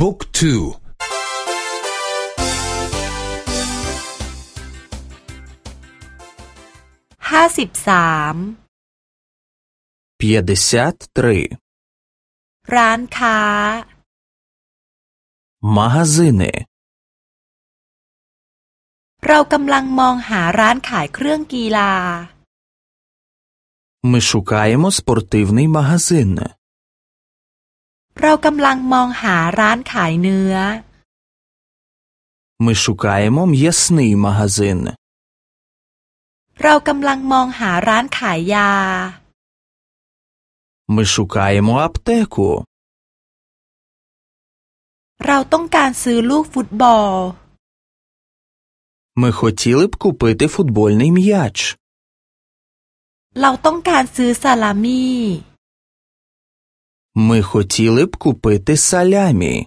บุ๊กทูห้าสิบสาม 53 ร้านค้า магазини เรากำลังมองหาร้านขายเครื่องกีฬา Ми шукаємо спортивний магазин. เรากำลังมองหาร้านขายเนื้อ Ми шукаємо м'ясний магазин. เรากำลังมองหาร้านขายยา Ми шукаємо аптеку. เราต้องการซื้อลูกฟุตบอล Ми хотіли б купити футбольний м'яч. เราต้องการซื้อซาลามี่ Ми хотіли б купити салямі.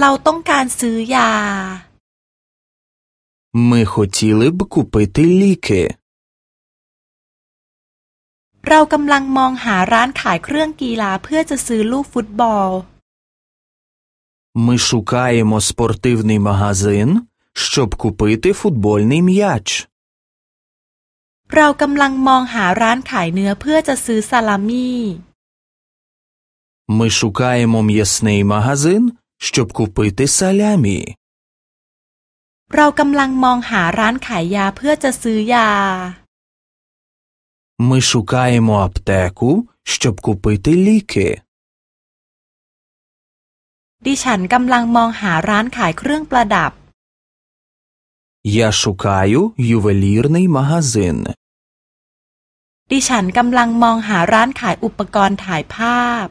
เราต้องการซื้อยา Ми хотіли б купити ліки. เรากำลังมองหาร้านขายเครื่องกีฬาเพื่อจะซื้อลูกฟุตบอล Ми шукаємо спортивний магазин, щоб купити футбольний м'яч. เรากำลังมองหาร้านขายเนื้อเพื่อจะซื้อซาลามี่ Ми шукаємо м'ясний магазин, щоб купити салямі. เรากำลังมองหาร้านขายยาเพื่อจะซื้อยา Ми шукаємо аптеку, щоб купити ліки. ดิฉันกำลังมองหาร้านขายเครื่องประดับ Я шукаю ювелірний магазин. ดิฉันกำลังมองหาร้านขายอุปกรณ์ถ่ายภาพ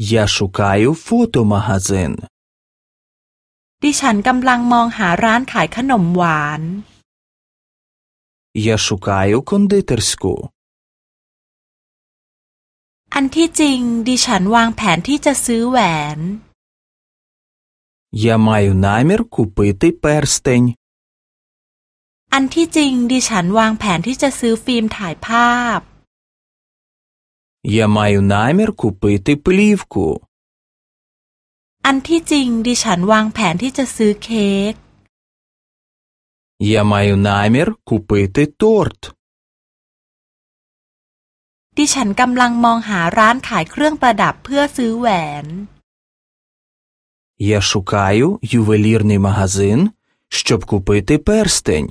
Я шукаю фотомагазин. ดิฉันกำลังมองหาร้านขายขนมหวาน Я шукаю кондитерську. อันที่จริง ดิฉันวางแผนที่จะซื้อแหวน Я маю намір купити перстень. อันที่จริง ดิฉันวางแผนที่จะซื้อฟิล์มถ่ายภาพ Я маю намір купити плівку. อันที่จริง ดิฉันวางแผนที่จะซื้อเค้ก Я маю намір купити торт. ดิฉันกำลังมองหาร้านขายเครื่องประดับเพื่อซื้อแหวน Я шукаю ювелірний магазин, щоб купити перстень.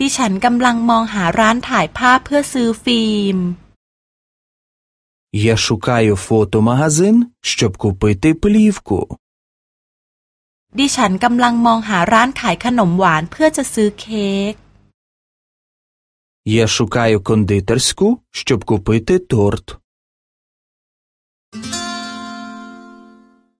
ดิฉันกำลังมองหาร้านถ่ายภาพเพื่อซื้อฟิล์ม Я шукаю фотомагазин, щоб купити плівку. ดิฉันกำลังมองหาร้านขายขนมหวานเพื่อจะซื้อเค้ก Я шукаю кондитерську, щоб купити торт.